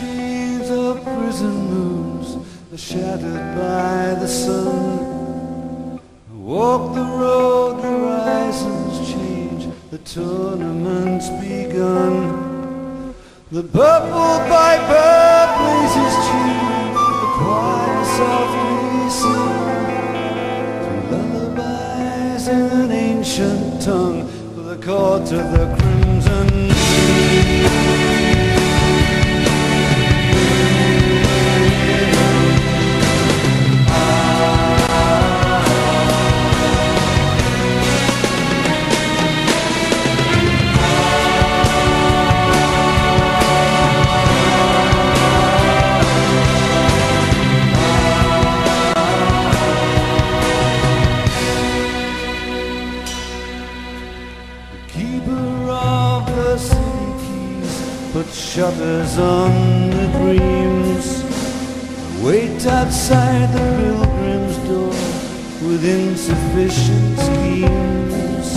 Chains of prison moons are shattered by the sun. Walk the road, horizons change, the tournament's begun. The purple piper plays his tune, the choir softly sing. To lullabies in an ancient tongue, for the court of the crimson. Keeper shutters on the dreams. Wait outside the pilgrim's door with insufficient schemes.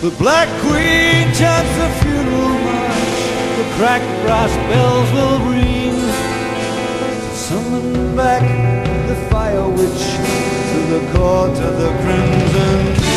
The Black Queen chants the funeral march, the cracked brass bells will ring. Summon back the fire witch to the court of the crimson.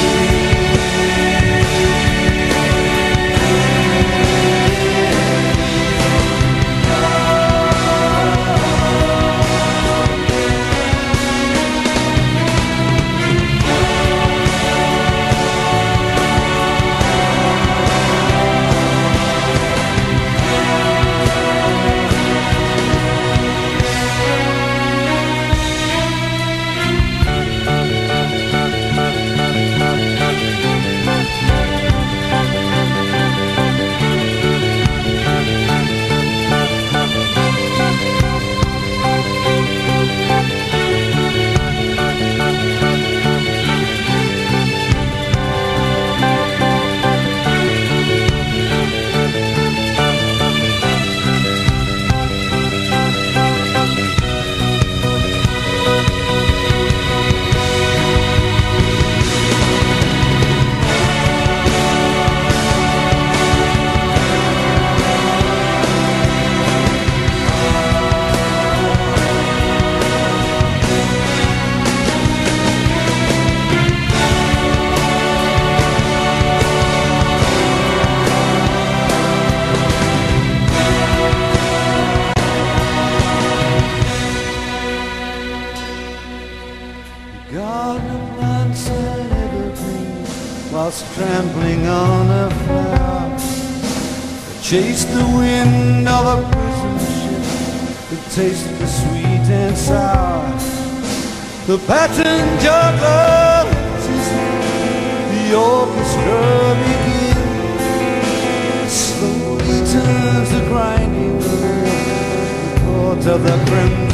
Whilst trampling on a flower. I Chase the wind of a prison ship that tastes the sweet and sour. The pattern juggler the orchestra begins. Slowly turns the grinding wheel, the court of the crimson.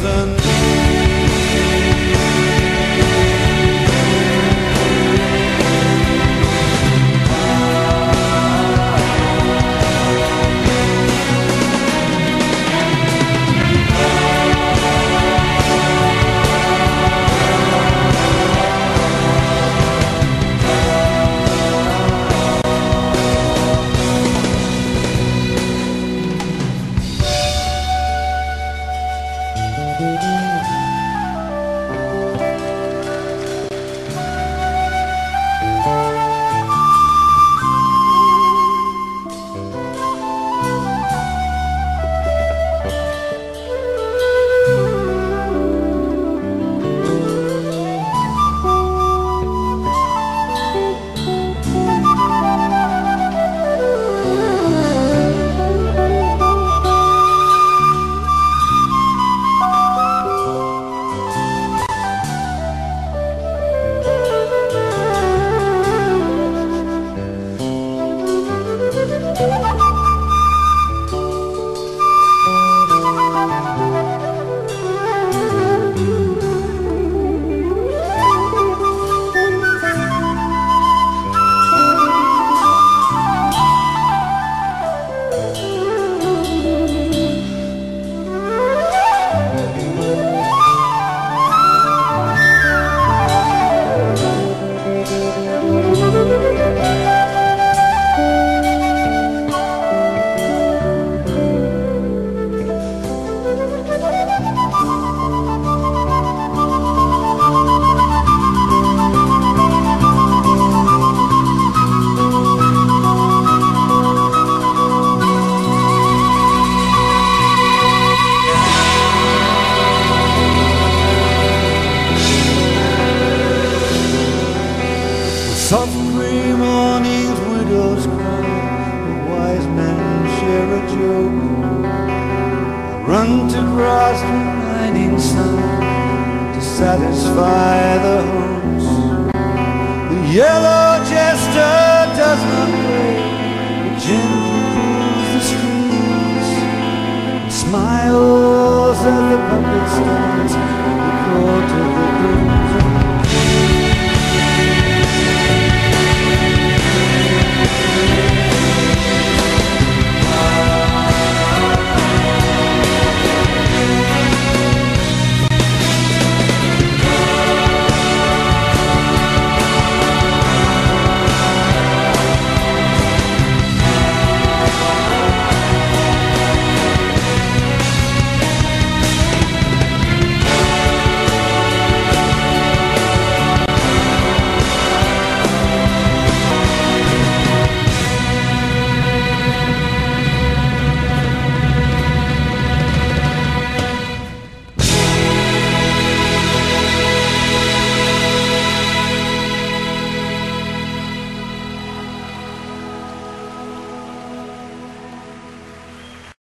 Soft gray mornings, widows cry, the wise men share a joke. Run to cross the blinding sun to satisfy the host. The yellow jester does not break, The gently pulls the strings smiles at the puppet star.